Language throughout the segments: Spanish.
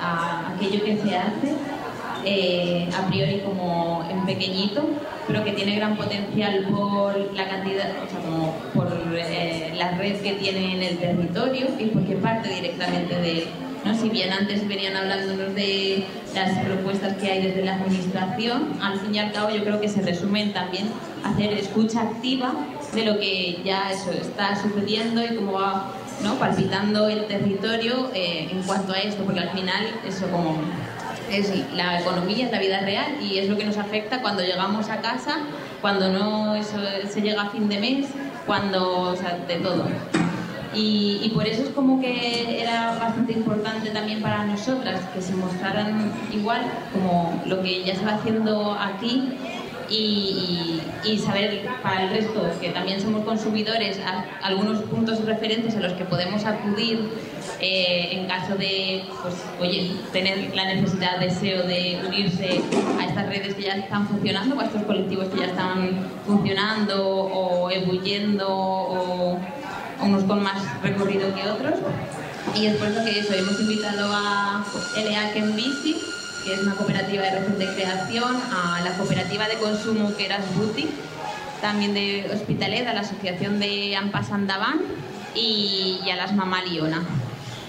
a aquello que se hace eh, a priori como en pequeñito, pero que tiene gran potencial por la cantidad, o sea, como por eh, la red que tiene en el territorio y porque parte directamente de ¿no? Si bien antes venían hablándonos de las propuestas que hay desde la administración, al fin y al cabo yo creo que se resumen también hacer escucha activa de lo que ya eso está sucediendo y cómo va palpitando el territorio eh, en cuanto a esto, porque al final eso como es la economía, es la vida real y es lo que nos afecta cuando llegamos a casa, cuando no eso, se llega a fin de mes, cuando, o sea, de todo. Y, y, por eso es como que era bastante importante también para nosotras que se mostraran igual como lo que ya se va haciendo aquí y, y, saber para el resto que también somos consumidores algunos puntos referentes a los que podemos acudir eh, en caso de pues, oye, tener la necesidad, deseo de unirse a estas redes que ya están funcionando, o a estos colectivos que ya están funcionando o ebulliendo o unos con más recorrido que otros. Y es por eso que eso, hemos invitado a LA en Bici que es una cooperativa de creación, a la cooperativa de consumo que era Buti, también de Hospitalet, a la asociación de Ampas Andaban y, a las Mamá Liona.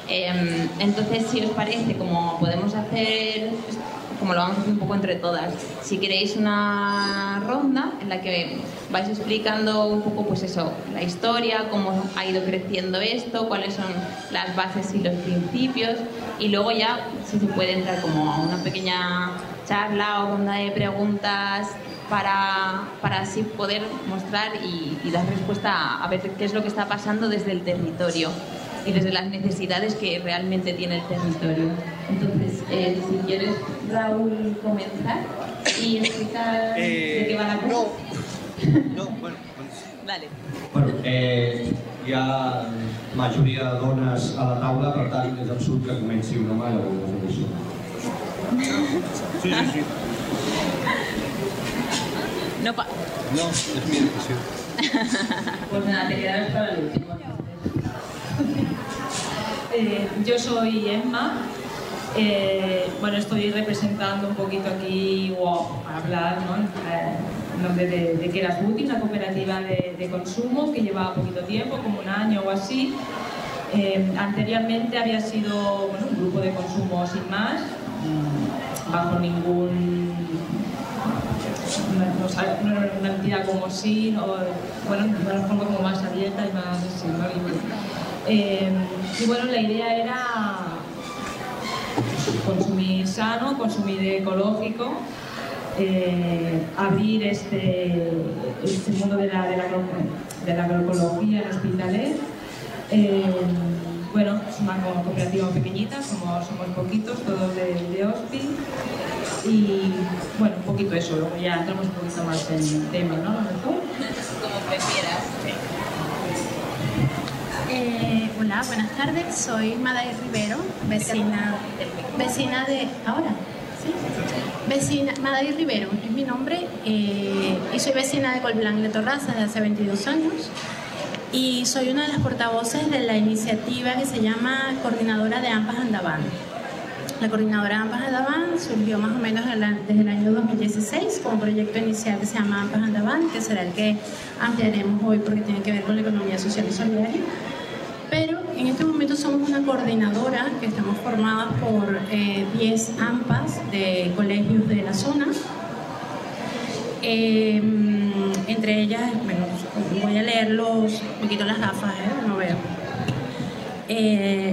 Em, entonces, si os parece, como podemos hacer como lo vamos un poco entre todas. Si queréis una ronda en la que vais explicando un poco, pues eso, la historia, cómo ha ido creciendo esto, cuáles son las bases y los principios, y luego ya si se puede entrar como a una pequeña charla o ronda de preguntas para, para así poder mostrar y, y dar respuesta a, a ver qué es lo que está pasando desde el territorio y desde las necesidades que realmente tiene el territorio. Entonces, eh, si quieres, Raúl, comenzar y explicar eh, de qué va la cosa. No, no bueno, pues... Vale. Bueno, eh, hi ha majoria de dones a la taula, per tant és absurd que comenci un home o una això. Sí, sí, sí. No, pa no, es mi decisión. pues nada, te quedas para el último. Eh, yo soy Emma. Eh, bueno, estoy representando un poquito aquí, o para hablar, ¿no? Eh, en nombre de, de Buti, una cooperativa de, consumo que lleva poquito tiempo, como un año o así. anteriormente había sido un grupo de consumo sin más, mm, bajo ningún no, era una entidad como sí, o, bueno, de una forma como más abierta y más así, eh, y bueno, la idea era consumir sano, consumir ecológico, eh, abrir este, este, mundo de la, de la, de la agroecología en Hospitalet. Eh, bueno, es una cooperativa pequeñita, somos, somos poquitos, todos de, de Hospi. Y bueno, un poquito eso, luego ya entramos un poquito más en el tema, ¿no? Como prefieras. Eh, hola, buenas tardes. Soy Maday Rivero, vecina, vecina de. Ahora, ¿sí? Vecina, Maday Rivero es mi nombre eh, y soy vecina de Colblanc de Torraza desde hace 22 años y soy una de las portavoces de la iniciativa que se llama Coordinadora de Ampas Andaban. La coordinadora Ampas Andaban surgió más o menos desde el año 2016 como proyecto inicial que se llama Ampas Andaban, que será el que ampliaremos hoy porque tiene que ver con la economía social y solidaria. Pero en este momento somos una coordinadora que estamos formadas por 10 eh, AMPAs de colegios de la zona. Eh, entre ellas, bueno, voy a leerlos, me quito las gafas, ¿eh? no veo.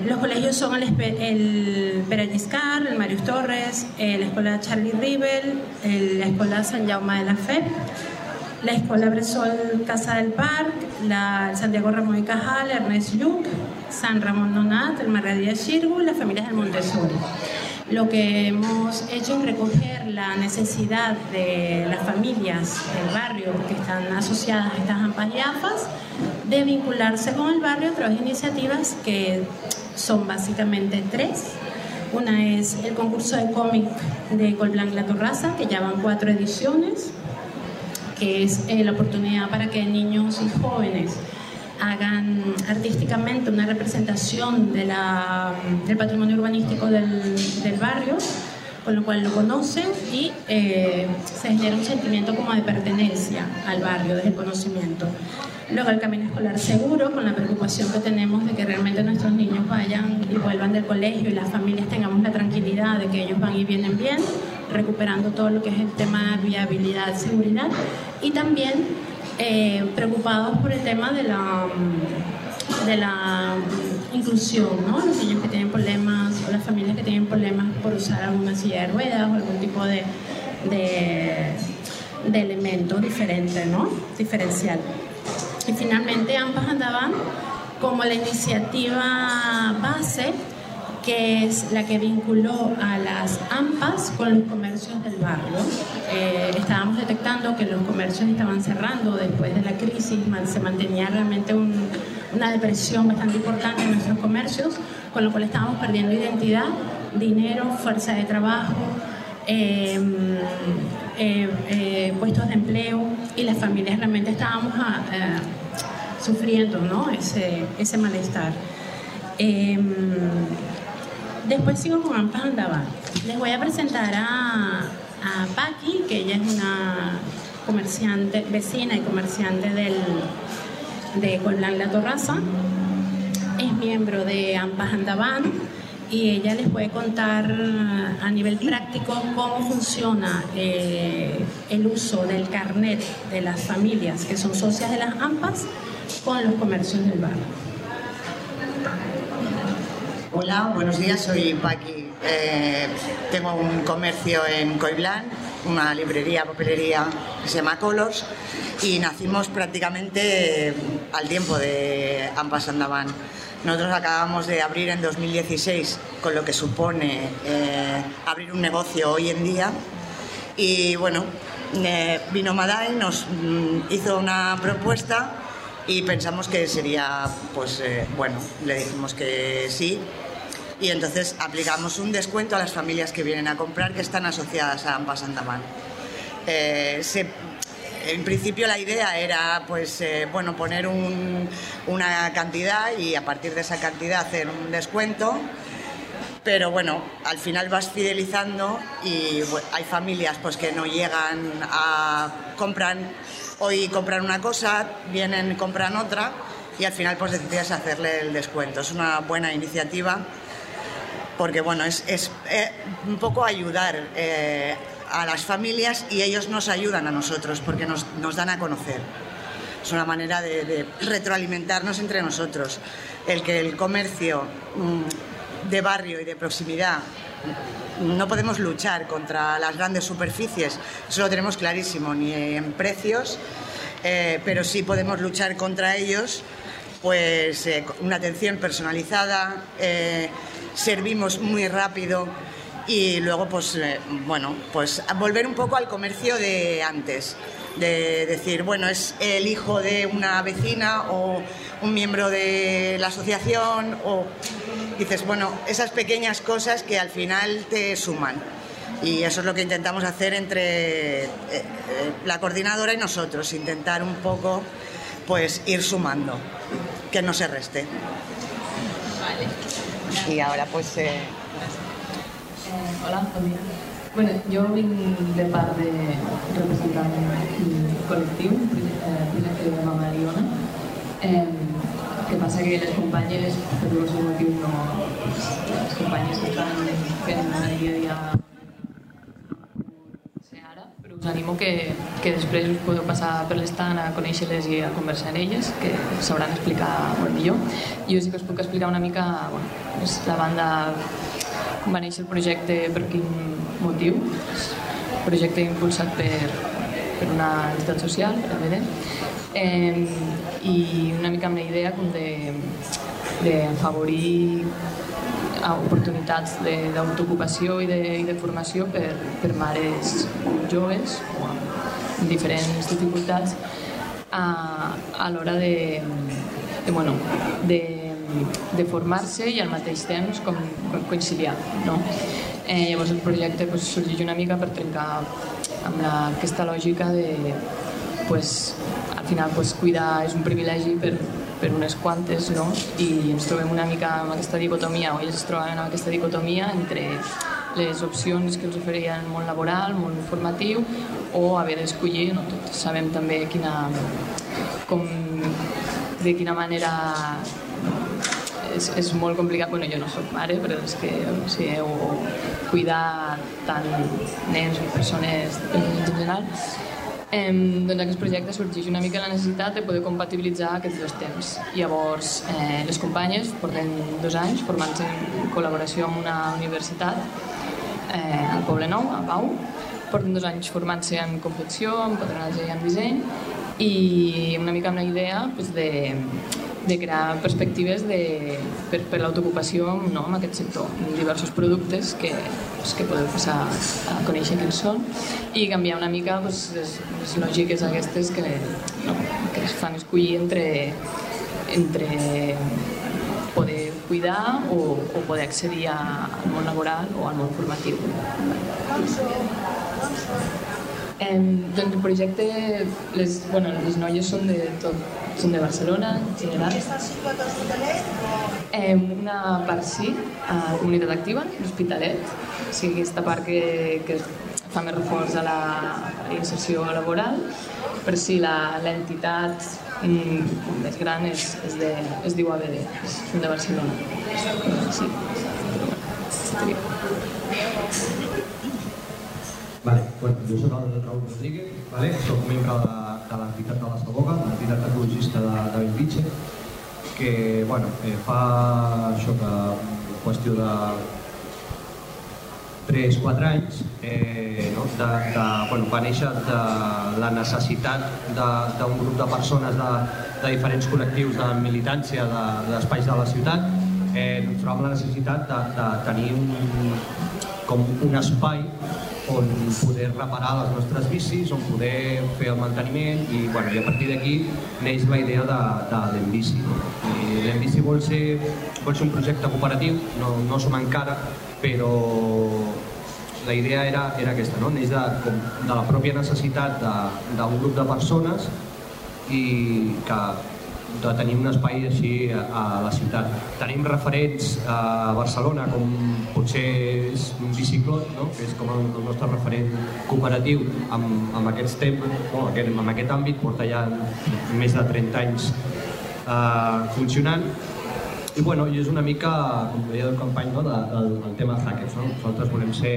los colegios son el, el el Marius Torres, la Escuela Charlie Rivel, la Escuela San Jaume de la Fe, la Escuela Bresol Casa del Parc, la Santiago Ramón y Cajal, Ernest Lluc, San Ramón Nonat, el Marradía Xirgu y las familias del Montessori. Lo que hemos hecho es recoger la necesidad de las familias del barrio que están asociadas a estas AMPAs y AFAS de vincularse con el barrio a través de iniciativas que son básicamente tres. Una es el concurso de cómic de Colblanc La Torraza, que ya van cuatro ediciones que es eh, la oportunidad para que niños y jóvenes hagan artísticamente una representación del patrimonio urbanístico del, del barrio con lo cual lo conocen y eh, se genera un sentimiento como de pertenencia al barrio desde el conocimiento. Luego el camino escolar seguro, con la preocupación que tenemos de que realmente nuestros niños vayan y vuelvan del colegio y las familias tengamos la tranquilidad de que ellos van y vienen bien, recuperando todo lo que es el tema de viabilidad, seguridad y también eh, preocupados por el tema de la de la inclusión, ¿no? Los niños que tienen problemas o las familias que tienen problemas por usar alguna silla de ruedas o algún tipo de, de, de elemento diferente, ¿no? Diferencial. Y finalmente ambas andaban como la iniciativa base que es la que vinculó a las AMPAs con los comercios del barrio. Eh, estábamos detectando que los comercios estaban cerrando después de la crisis, se mantenía realmente una depresión bastante importante en nuestros comercios, con lo cual estábamos perdiendo identidad, dinero, fuerza de trabajo. Em, eh, eh, puestos de empleo y las familias realmente estábamos ah, sufriendo ¿no? ese, ese malestar. Después sigo con Ampas Andaban. Les voy a presentar a, a Paqui, que ella es una comerciante, vecina y comerciante del, de Colblanc La Torraza. Es miembro de Ampas Andaban y ella les puede contar a nivel práctico cómo funciona eh, el uso del carnet de las familias que son socias de las AMPAs con los comercios del barrio. Hola, buenos días, soy Paqui. Eh, tengo un comercio en Coiblán, una librería, papelería que se llama Colors y nacimos prácticamente al tiempo de Ampas Andaban. Nosotros acabamos de abrir en 2016, con lo que supone eh, abrir un negocio hoy en día. Y bueno, eh, vino Madai, nos mm, hizo una propuesta y pensamos que sería, pues bueno, le dijimos que sí y entonces aplicamos un descuento a las familias que vienen a comprar que están asociadas a Ampas Andaman. Eh, en principio la idea era pues eh, bueno poner una cantidad y a partir de esa cantidad hacer un descuento pero bueno al final vas fidelizando y hay familias pues que no llegan a comprar hoy compran una cosa vienen compran otra y al final pues decides hacerle el descuento es una buena iniciativa porque bueno, es, eh, un poco ayudar eh, a las familias y ellos nos ayudan a nosotros porque nos, dan a conocer. Es una manera de, retroalimentarnos entre nosotros. El que el comercio mm, de barrio y de proximidad mm, no podemos luchar contra las grandes superficies, eso lo tenemos clarísimo, ni en precios, eh, pero sí podemos luchar contra ellos, pues una atención personalizada, servimos muy rápido y luego pues eh, bueno pues volver un poco al comercio de antes de decir bueno es el hijo de una vecina o un miembro de la asociación o dices bueno esas pequeñas cosas que al final te suman. Y eso es lo que intentamos hacer entre eh, eh, la coordinadora y nosotros intentar un poco pues ir sumando que no se reste y ahora pues... Eh... hola, dia. Bueno, jo vinc de part de representant col·lectiu, eh, de Mama Liona. Eh, que passa que les companyes, per diversos motius, no, les companyes que estan fent el dia a dia us animo que, que després us podeu passar per l'estant a conèixer-les i a conversar amb elles, que sabran explicar molt millor. Jo sí que us puc explicar una mica bueno, és la banda com va néixer el projecte, per quin motiu. Un projecte impulsat per, per una entitat social, el BD, eh, i una mica amb la idea com de, de favorir oportunitats d'autoocupació i, de, i de formació per, per mares joves o amb diferents dificultats a, a l'hora de, de, bueno, de, de formar-se i al mateix temps com conciliar. No? Eh, llavors el projecte pues, sorgeix una mica per trencar amb la, aquesta lògica de, pues, al final pues, cuidar és un privilegi per, per unes quantes no? i ens trobem una mica amb aquesta dicotomia o ells es troben amb aquesta dicotomia entre les opcions que els oferien món laboral, món formatiu o haver d'escollir, no? tots sabem també quina, com, de quina manera és, és molt complicat, bueno, jo no sóc mare, però és que o sigui, cuidar tant nens o persones en general, eh, doncs aquest projecte sorgeix una mica la necessitat de poder compatibilitzar aquests dos temps. Llavors, eh, les companyes porten dos anys formant-se en col·laboració amb una universitat eh, al Poble Nou, a Pau, porten dos anys formant-se en confecció, en patronatge i en disseny, i una mica amb la idea pues, de, de crear perspectives de, per, per l'autoocupació no, en aquest sector, amb diversos productes que, pues, que podeu passar a conèixer quins són. I canviar una mica pues, les, les lògiques aquestes que, no, que es fan escollir entre, entre poder cuidar o, o poder accedir al món laboral o al món formatiu. Eh, doncs el projecte, les, bueno, les noies són de tot, són de Barcelona en general. Eh, una part sí, a Comunitat Activa, l'Hospitalet, o sigui, aquesta part que, que fa més reforç a la, a la inserció laboral, però sí, l'entitat mm, més gran és, és, de, es diu ABD, són de Barcelona. Sí. sí. Vale, bueno, jo soc el Raúl Rodríguez, vale? soc membre de, de l'entitat de la Saboga, l'entitat ecologista de, de Bellvitge, que bueno, eh, fa això que qüestió de 3-4 anys eh, no? de, de, bueno, va néixer de la necessitat d'un grup de persones de, de diferents col·lectius de militància d'espais de, de la ciutat eh, ens trobàvem la necessitat de, de tenir un, com un espai on poder reparar les nostres bicis, on poder fer el manteniment i, bueno, i a partir d'aquí neix la idea de, de l'Enbici. L'Enbici vol, ser, vol ser un projecte cooperatiu, no, no som encara, però la idea era, era aquesta, no? neix de, com, de la pròpia necessitat d'un grup de persones i que de tenir un espai així a, la ciutat. Tenim referents a Barcelona com potser és un biciclot, no? que és com el, nostre referent cooperatiu amb, amb aquests temps, no, aquest, amb aquest àmbit, porta ja més de 30 anys eh, funcionant i bueno, i és una mica, com deia el company, no, de, del, del tema hackers. No? Nosaltres volem ser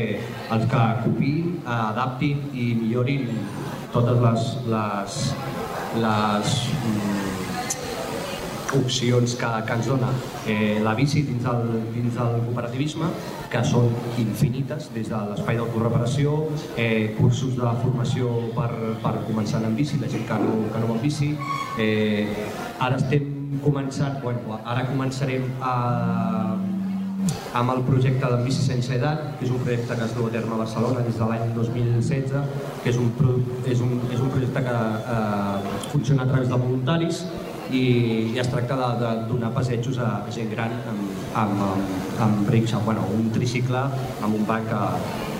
els que copiïn, adaptin i millorin totes les, les, les mm, opcions que, que ens dona eh, la bici dins del, dins del cooperativisme, que són infinites, des de l'espai d'autoreparació, eh, cursos de formació per, per començar en bici, la gent que no, que no va en bici. Eh, ara estem començant, bueno, ara començarem a, amb el projecte d'en bici sense edat, que és un projecte que es du a terme a Barcelona des de l'any 2016, que és un, és un, és un projecte que eh, funciona a través de voluntaris i, i es tracta de, de donar passejos a, a gent gran amb, amb, amb, amb rickshaw, bueno, un tricicle amb un banc que,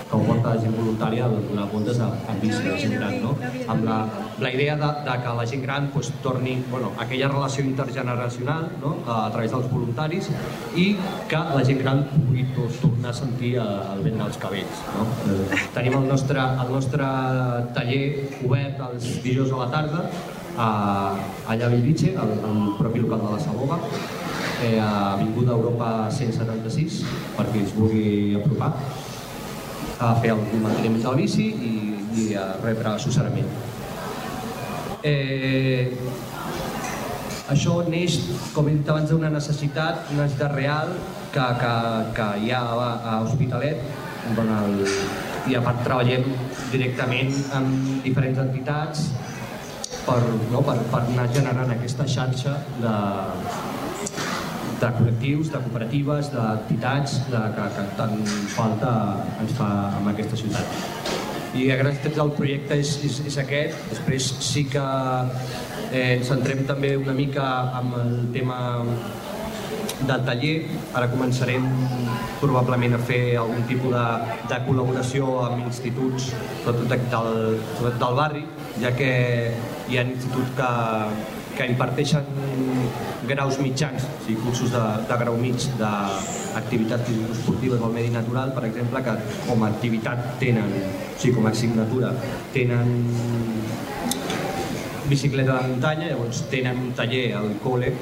que ho porta la gent voluntària a donar voltes amb bici a la gent gran, no? Amb la, la idea de, de que la gent gran pues, torni bueno, aquella relació intergeneracional no? a, a través dels voluntaris i que la gent gran pugui tornar a sentir el vent dels cabells. No? Tenim el nostre, el nostre taller obert els dijous a la tarda a, Bellvitge, al, al propi local de la Saboga, eh, a Europa 176, per qui es vulgui apropar, a fer el manteniment de la bici i, i a rebre assessorament. Eh, això neix, com he dit abans, d'una necessitat, una necessitat real que, que, que hi ha a, a Hospitalet, on el, i a part treballem directament amb diferents entitats per, no, per, per anar generant aquesta xarxa de, de col·lectius, de cooperatives, d'entitats de, que, que tant falta ens fa en aquesta ciutat. I a grans trets el projecte és, és, és aquest, després sí que eh, ens centrem també una mica amb el tema del taller. Ara començarem probablement a fer algun tipus de, de col·laboració amb instituts, sobretot del, sobretot del barri, ja que hi ha instituts que, que imparteixen graus mitjans, o sigui, cursos de, de grau mig d'activitats esportives al medi natural, per exemple, que com a activitat tenen, o sigui, com a assignatura, tenen bicicleta de muntanya, llavors tenen un taller al col·le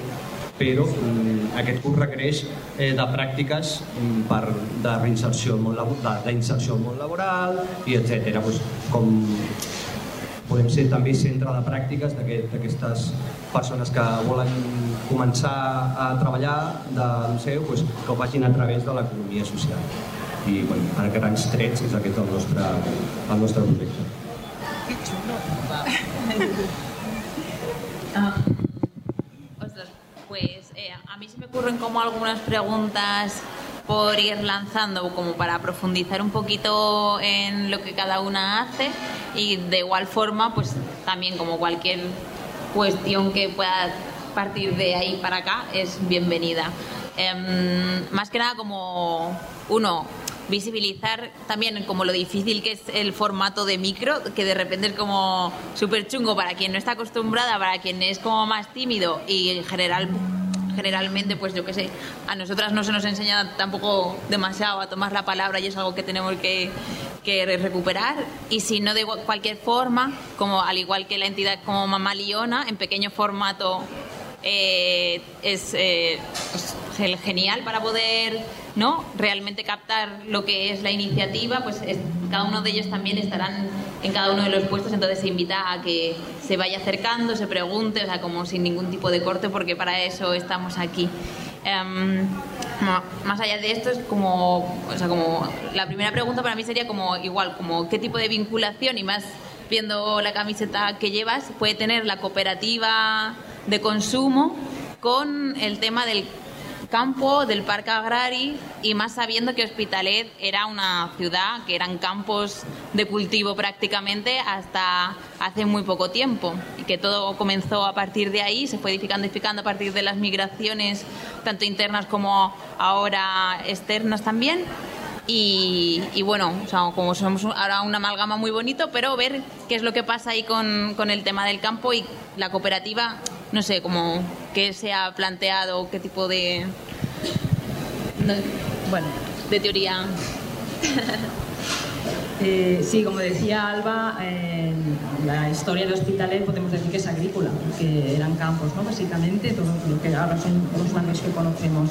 però mm, aquest curs requereix eh, de pràctiques mm, per, de reinserció al món, d'inserció al món laboral i etc. Pues, com podem ser també centre de pràctiques d'aquestes persones que volen començar a treballar de seu, pues, que ho facin a través de l'economia social. I bueno, a grans trets és aquest el nostre, el nostre projecte. Que xulo! Ah. pues eh, a mí se me ocurren como algunas preguntas por ir lanzando como para profundizar un poquito en lo que cada una hace y de igual forma pues también como cualquier cuestión que pueda partir de ahí para acá es bienvenida. Em, más que nada como uno visibilizar también como lo difícil que es el formato de micro, que de repente es como súper chungo para quien no está acostumbrada, para quien es como más tímido y en general generalmente, pues yo qué sé, a nosotras no se nos enseña tampoco demasiado a tomar la palabra y es algo que tenemos que, recuperar. Y si no de cualquier forma, como al igual que la entidad como Mamá Liona, en pequeño formato eh, es eh, genial para poder ¿no? realmente captar lo que es la iniciativa, pues cada uno de ellos también estarán en cada uno de los puestos, entonces se invita a que se vaya acercando, se pregunte, o sea, como sin ningún tipo de corte, porque para eso estamos aquí. Em, más allá de esto es como, o sea, como la primera pregunta para mí sería como igual, como qué tipo de vinculación y más viendo la camiseta que llevas puede tener la cooperativa de consumo con el tema del campo del Parque Agrari y más sabiendo que Hospitalet era una ciudad que eran campos de cultivo prácticamente hasta hace muy poco tiempo y que todo comenzó a partir de ahí, se fue edificando, edificando a partir de las migraciones tanto internas como ahora externas también. Y, bueno, como somos ahora una amalgama muy bonito, pero ver qué es lo que pasa ahí con, con el tema del campo y la cooperativa no sé, como qué se ha planteado, qué tipo de, bueno, de teoría. Eh, sí, como decía Alba, la historia de Hospitalet podemos decir que es agrícola, porque eran campos, ¿no? básicamente, todo lo que ahora son los barrios que conocemos.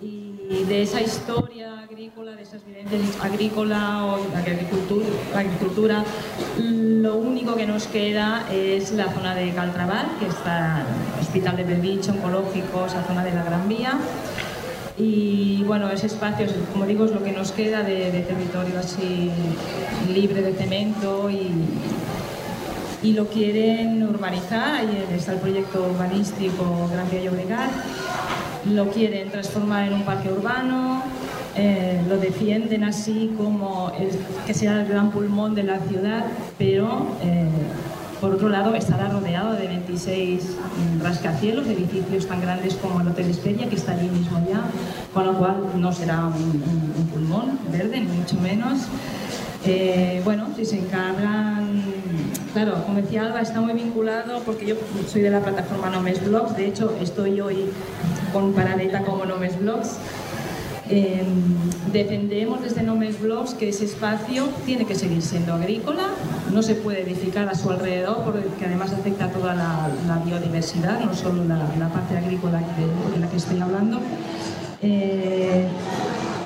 Y de esa historia agrícola, de esas vivencias agrícola o de agricultura, agricultura, lo único que nos queda es la zona de Caltraval, que está Hospital de Belviche, oncológico, esa zona de la Gran Vía. Y bueno, ese espacio, como digo, es lo que nos queda de, territorio así libre de cemento y, y lo quieren urbanizar, ahí está el proyecto urbanístico Gran Vía Llobregat, lo quieren transformar en un parque urbano, eh, lo defienden así como que sea el gran pulmón de la ciudad, pero eh, por otro lado estará rodeado de 26 rascacielos, edificios tan grandes como el Hotel Esperia, que está allí mismo ya, con lo cual no será un, pulmón verde, ni mucho menos. Eh, bueno, si se encargan, claro, como decía Alba, está muy vinculado porque yo soy de la plataforma Nomes Blogs, de hecho estoy hoy con Paradeta como Nomes Blogs, Em, defendemos desde Nomes Blogs que ese espacio tiene que seguir siendo agrícola, no se puede edificar a su alrededor porque además afecta a toda la, biodiversidad, no solo la, parte agrícola de, la que estoy hablando. Eh,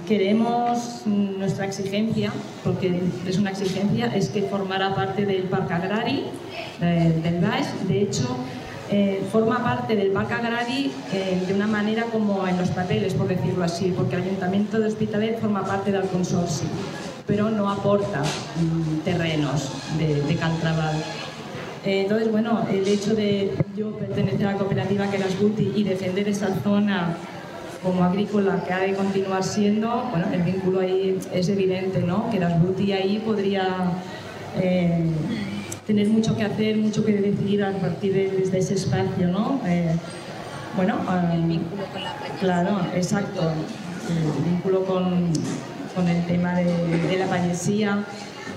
queremos nuestra exigencia, porque es una exigencia, es que formara parte del Parque Agrari, eh, del GAES. De hecho, eh, forma parte del Parque Agrari eh, de una manera como en los papeles, por decirlo así, porque el Ayuntamiento de Hospitalet forma parte del consorcio, pero no aporta mm, terrenos de, de eh, entonces, bueno, el hecho de yo pertenecer a la cooperativa que las Buti y defender esa zona como agrícola que ha de continuar siendo, bueno, el vínculo ahí es evidente, ¿no? Que las Buti ahí podría tener mucho que hacer, mucho que decidir a partir de, ese espacio, ¿no? Eh, bueno, el um, vínculo con la. Claro, exacto. El vínculo con, con el tema de, de la payesía.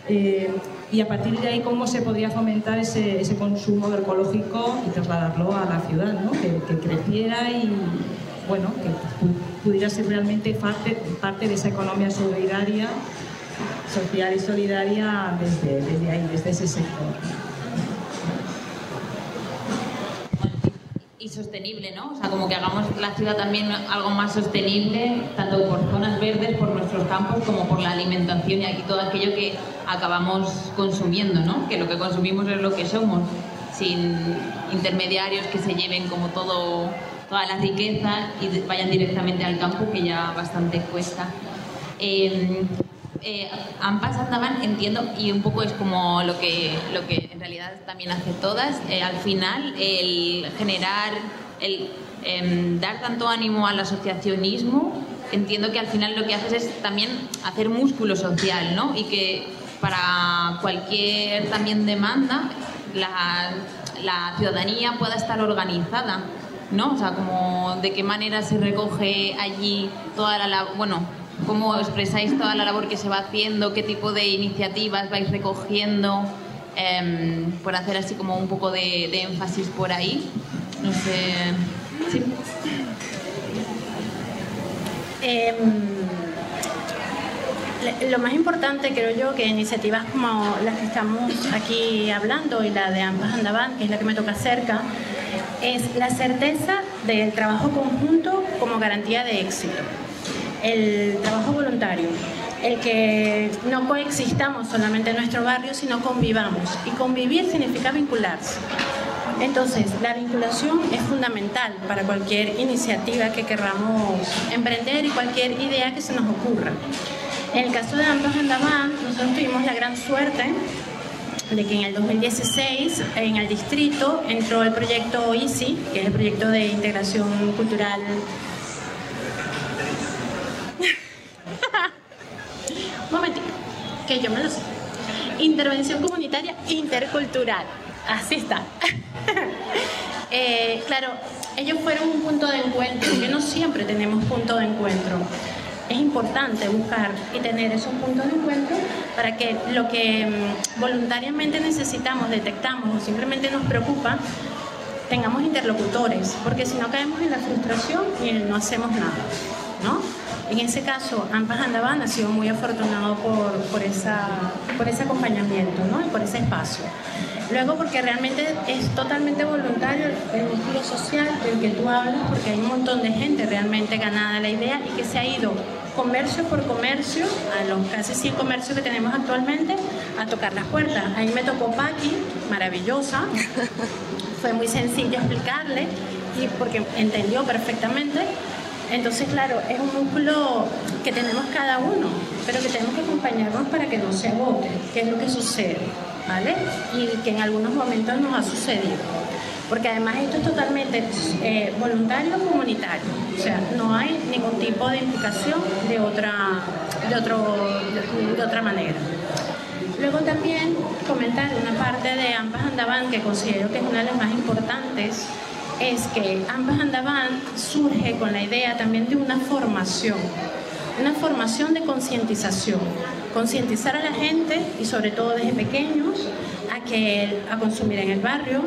Eh, y a partir de ahí, ¿cómo se podría fomentar ese, ese consumo ecológico y trasladarlo a la ciudad? ¿no? Que, que creciera y bueno, que pu- pudiera ser realmente parte, parte de esa economía solidaria, social y solidaria desde, ahí, desde ese sector. y sostenible, ¿no? O sea, como que hagamos la ciudad también algo más sostenible, tanto por zonas verdes, por nuestros campos, como por la alimentación y aquí todo aquello que acabamos consumiendo, ¿no? Que lo que consumimos es lo que somos, sin intermediarios que se lleven como todo toda la riqueza y vayan directamente al campo, que ya bastante cuesta. Eh, eh, ambas andaban, entiendo, y un poco es como lo que, lo que en realidad también hace todas, eh, al final el generar, el em, dar tanto ánimo al asociacionismo, entiendo que al final lo que haces es también hacer músculo social, ¿no? Y que para cualquier también demanda la, la ciudadanía pueda estar organizada. ¿no? O sea, como de qué manera se recoge allí toda la bueno, cómo expresáis toda la labor que se va haciendo, qué tipo de iniciativas vais recogiendo, em, por hacer así como un poco de, énfasis por ahí. No sé. Sí. Em, lo más importante creo yo que iniciativas como las que estamos aquí hablando y la de ambas Andaban, que es la que me toca cerca, es la certeza del trabajo conjunto como garantía de éxito. El trabajo voluntario, el que no coexistamos solamente en nuestro barrio, sino convivamos. Y convivir significa vincularse. Entonces, la vinculación es fundamental para cualquier iniciativa que querramos emprender y cualquier idea que se nos ocurra. En el caso de Ambos Andaban, nosotros tuvimos la gran suerte de que en el 2016 en el distrito entró el proyecto ICI, que es el proyecto de integración cultural. Un momentito, que yo me lo sé. Intervención comunitaria intercultural. Así está. Eh, claro, ellos fueron un punto de encuentro, que no siempre tenemos punto de encuentro. Es importante buscar y tener esos puntos de encuentro para que lo que mm, voluntariamente necesitamos, detectamos o simplemente nos preocupa, tengamos interlocutores, porque si no caemos en la frustración y no hacemos nada, ¿no? En ese caso, Ampas Andaban ha sido muy afortunado por, por, esa, por ese acompañamiento, ¿no? Y por ese espacio. Luego, porque realmente es totalmente voluntario el músculo social del que tú hablas, porque hay un montón de gente realmente ganada la idea y que se ha ido comercio por comercio, a los casi 100 comercios que tenemos actualmente, a tocar las puertas. Ahí me tocó Paqui, maravillosa, fue muy sencillo explicarle y porque entendió perfectamente. Entonces, claro, es un músculo que tenemos cada uno, pero que tenemos que acompañarnos para que no se agote, que es lo que sucede, ¿vale? Y que en algunos momentos nos ha sucedido. Porque además esto es totalmente eh, voluntario comunitario, o sea, no hay ningún tipo de implicación de otra, de otro, de, de otra manera. Luego también comentar una parte de Ambas Andaban que considero que es una de las más importantes, es que Ambas Andaban surge con la idea también de una formación, una formación de concientización, concientizar a la gente y sobre todo desde pequeños a que a consumir en el barrio,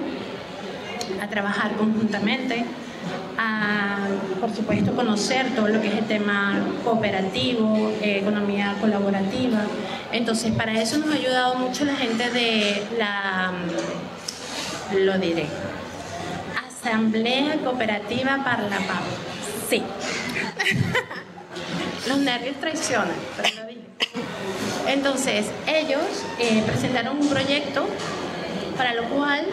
a trabajar conjuntamente, a, por supuesto, conocer todo lo que es el tema cooperativo, eh, economía colaborativa. Entonces, para eso nos ha ayudado mucho la gente de la, lo diré, Asamblea Cooperativa Parlapap. Sí. Los nervios traicionan, pero lo dije. Entonces, ellos eh, presentaron un proyecto para lo cual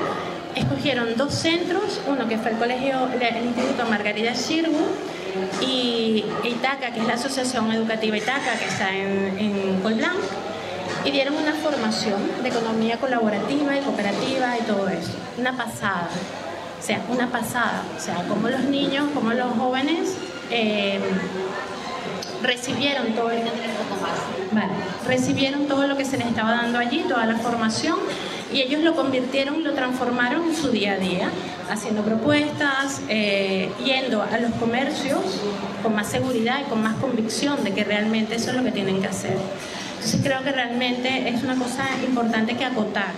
escogieron dos centros, uno que fue el colegio, el Instituto Margarita Shirgu y Itaca, que es la Asociación Educativa Itaca, que está en, en Colblanc, y dieron una formación de economía colaborativa y cooperativa y todo eso. Una pasada, sea, una pasada, o sea, como los niños, como los jóvenes eh, recibieron todo el... Vale, recibieron todo lo que se les estaba dando allí, toda la formación y ellos lo convirtieron, lo transformaron en su día a día, haciendo propuestas, eh, yendo a los comercios con más seguridad y con más convicción de que realmente eso es lo que tienen que hacer. Entonces creo que realmente es una cosa importante que acotar.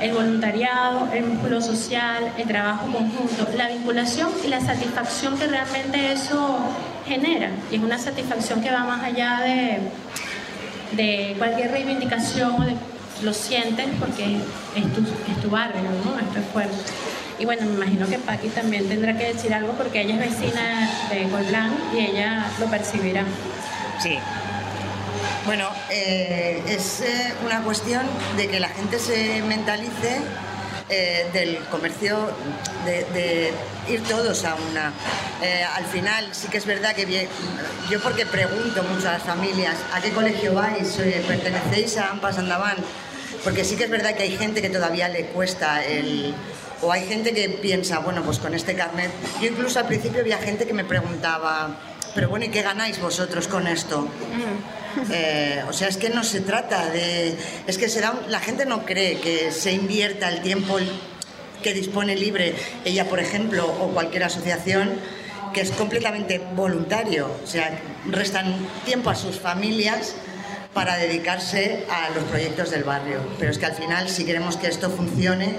El voluntariado, el músculo social, el trabajo conjunto, la vinculación y la satisfacción que realmente eso genera. Y es una satisfacción que va más allá de, de cualquier reivindicación o de lo sientes porque es tu, es tu barrio, ¿no? Es tu. Y bueno, me imagino que Paqui también tendrá que decir algo porque ella es vecina de Colblanc y ella lo percibirá. Sí. Bueno, eh, es eh, una cuestión de que la gente se mentalice eh, del comercio, de, ir todos a una. Eh, al final sí que es verdad que yo porque pregunto mucho a las familias, ¿a qué colegio vais? ¿Pertenecéis a Ampas Andaban? Porque sí que es verdad que hay gente que todavía le cuesta el... O hay gente que piensa, bueno, pues con este carnet... Yo incluso al principio había gente que me preguntaba, pero bueno, ¿y qué ganáis vosotros con esto? Eh, o sea, es que no se trata de... Es que se da un- la gente no cree que se invierta el tiempo que dispone libre, ella por ejemplo, o cualquier asociación, que es completamente voluntario. O sea, restan tiempo a sus familias para dedicarse a los proyectos del barrio. Pero es que al final, si queremos que esto funcione,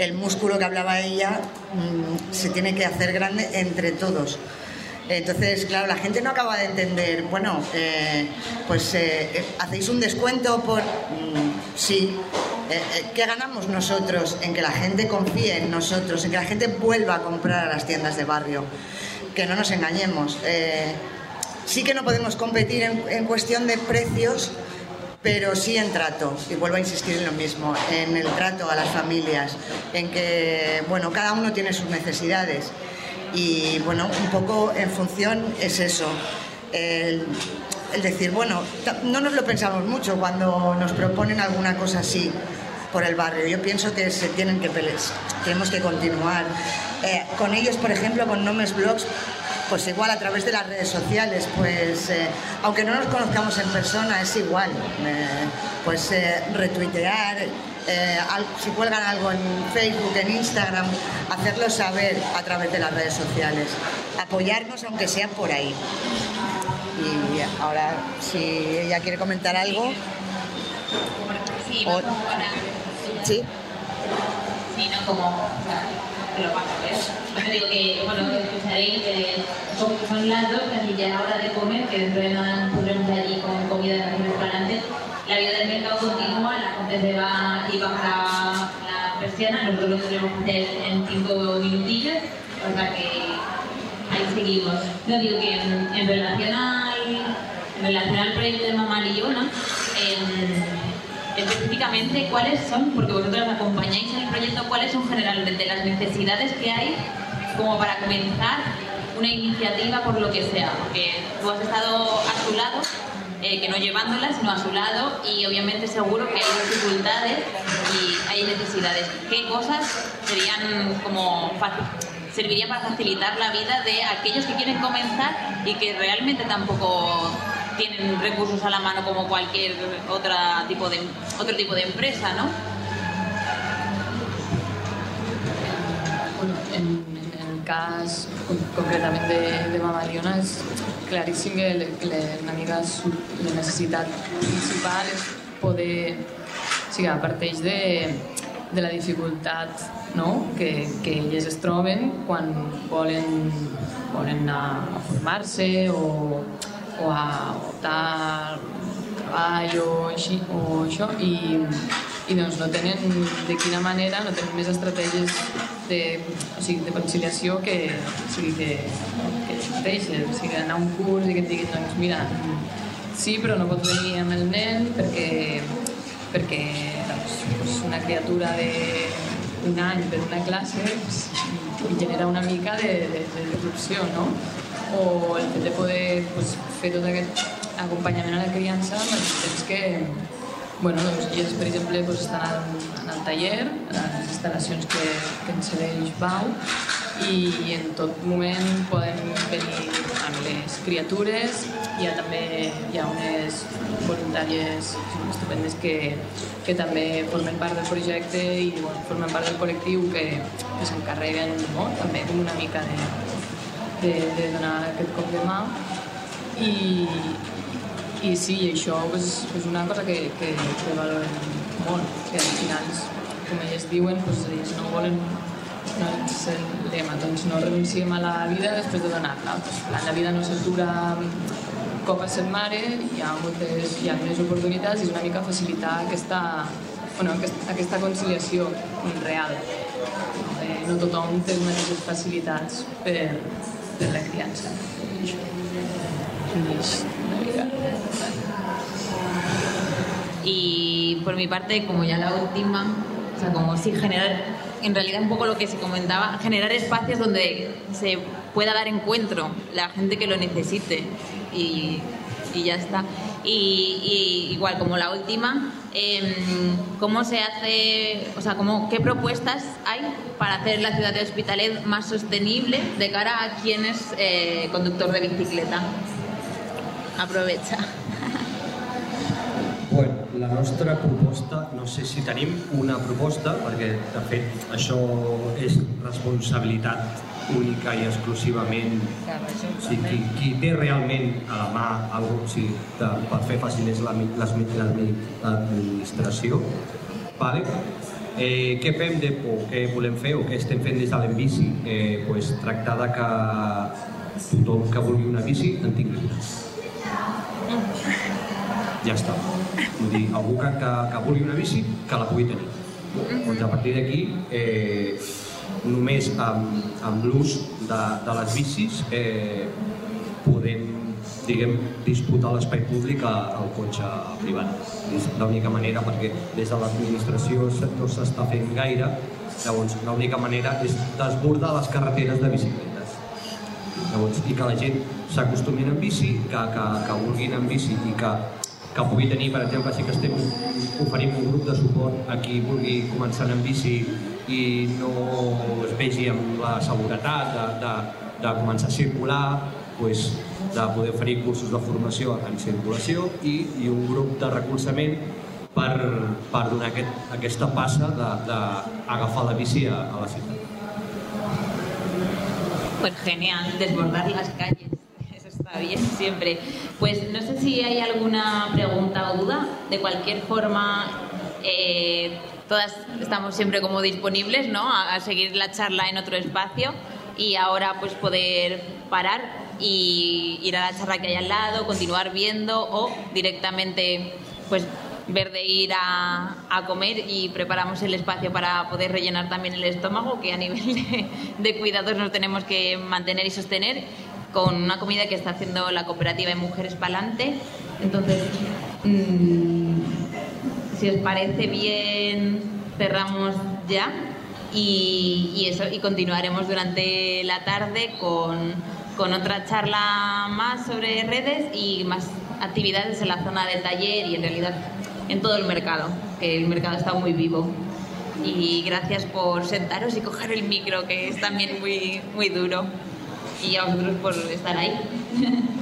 el músculo que hablaba ella mm, se tiene que hacer grande entre todos. Entonces, claro, la gente no acaba de entender, bueno, eh, pues eh, eh, hacéis un descuento por... mm, sí, ¿qué ganamos nosotros en que la gente confíe en nosotros, en que la gente vuelva a comprar a las tiendas de barrio? Que no nos engañemos. sí que no podemos competir en cuestión de precios, pero sí en trato, y vuelvo a insistir en lo mismo, en el trato a las familias, en que, bueno, cada uno tiene sus necesidades y, bueno, un poco en función es eso, el, decir, bueno, no nos lo pensamos mucho cuando nos proponen alguna cosa así por el barrio. Yo pienso que se tienen que pelear, tenemos que continuar. Eh, con ellos, por ejemplo, con Nomes Blogs, pues igual a través de las redes sociales, pues eh, aunque no nos conozcamos en persona, es igual. eh, pues eh, retuitear, eh, al- si cuelgan algo en Facebook, en Instagram, hacerlo saber a través de las redes sociales. Apoyarnos aunque sea por ahí. Y ahora, si ella quiere comentar algo, Sí, O- sí. Sí, no como... que lo ¿eh? Yo digo que, bueno, que escucharéis que son, las dos, casi ya hora de comer, que dentro de nada nos pondremos allí con comida en el restaurante. La vida del mercado continúa, la gente se va y baja la, persiana, nosotros lo tenemos que hacer en cinco minutillos, o sea que ahí seguimos. No digo que en, en relación al en relación al proyecto de Mamá Liona, específicamente cuáles son, porque vosotros acompañáis en el proyecto, cuáles son generalmente las necesidades que hay como para comenzar una iniciativa por lo que sea, porque tú has estado a su lado, eh, que no llevándola, sino a su lado, y obviamente seguro que hay dificultades y hay necesidades. ¿Qué cosas serían como fácil? serviría para facilitar la vida de aquellos que quieren comenzar y que realmente tampoco tienen recursos a la mano como cualquier otra tipo de, otro tipo de empresa, ¿no? Bueno, en, en el cas con- concretament de, de Mama Liona és claríssim que la necessitat principal és poder... O sigui, parteix de, de la dificultat no? que, que elles es troben volen, volen a formar-se o a optar treball o, així, o això i, i doncs no tenen de quina manera no tenen més estratègies de, o sigui, de conciliació que, o sigui, que, que existeixen o sigui, anar a un curs i que et diguin doncs mira, sí però no pots venir amb el nen perquè perquè doncs, una criatura de un any per una classe pues, genera una mica de, de, de disrupció, no? O el fet de poder pues, fer tot aquest acompanyament a la criança els temps que, bueno, doncs, elles, per exemple, pues, estan en, en el taller, en les instal·lacions que, que ens cedeix Pau, i en tot moment poden venir amb les criatures. Hi ha també hi ha unes voluntàries estupendes que, que també formen part del projecte i bueno, formen part del col·lectiu que, que s'encarreguen no? també com una mica de, de, de donar aquest cop de mà. I, i sí, això és, és una cosa que, que, que valoren molt, que al final, com elles diuen, doncs, ells no volen no és el lema, doncs no renunciem a la vida després de donar-la. Doncs, la vida no s'atura cop a ser mare, hi ha, moltes, hi ha més oportunitats i és una mica facilitar aquesta, bueno, aquest, aquesta conciliació real. Eh, no tothom té les mateixes facilitats per, la criança. Y por mi parte, como ya la última, o sea, como si generar, en realidad un poco lo que se comentaba, generar espacios donde se pueda dar encuentro la gente que lo necesite y, y ya está. Y igual como la última, em, ¿cómo se hace, o sea, cómo, qué propuestas hay para hacer la ciudad de Hospitalet más sostenible de cara a quien es eh, conductor de bicicleta? Aprovecha. Bueno, la nostra proposta, no sé si tenim una proposta, perquè de fet això és responsabilitat única i exclusivament sigui, qui, qui té realment a la mà algo, o sigui, de, per fer fàcil és l'administració. Vale? Eh, què fem de, o què volem fer o què estem fent des de l'Enbici? Eh, pues, tractar de que tothom que vulgui una bici en tingui una. Ja està. Vull dir, algú que, que, que vulgui una bici, que la pugui tenir. Doncs a partir d'aquí, eh, només amb, amb l'ús de, de les bicis eh, podem diguem, disputar l'espai públic al cotxe privat. És l'única manera, perquè des de l'administració no s'està fent gaire, llavors l'única manera és desbordar les carreteres de bicicletes. Llavors, i que la gent s'acostumin en bici, que, que, que vulguin en bici i que, que pugui tenir, per exemple, sí que estem oferint un grup de suport a qui vulgui començar en bici i no es vegi amb la seguretat de, de, de començar a circular, doncs, de poder oferir cursos de formació en circulació i, i un grup de recolzament per, per donar aquest, aquesta passa d'agafar la bici a, a la ciutat. Pues genial, desbordar las calles. Está bien siempre. Pues no sé si hay alguna pregunta o duda. De cualquier forma, eh, todas estamos siempre como disponibles, ¿no? A, a seguir la charla en otro espacio y ahora pues poder parar y ir a la charla que hay al lado, continuar viendo o directamente pues ver de ir a, a comer y preparamos el espacio para poder rellenar también el estómago, que a nivel de, de cuidados nos tenemos que mantener y sostener con una comida que está haciendo la cooperativa de Mujeres Palante. Entonces, mm, si os parece bien, cerramos ya y, y eso, y continuaremos durante la tarde con, con otra charla más sobre redes y más actividades en la zona del taller y en realidad en todo el mercado, que el mercado está muy vivo. Y gracias por sentaros y coger el micro, que es también muy, muy duro. Y a vosotros por estar ahí.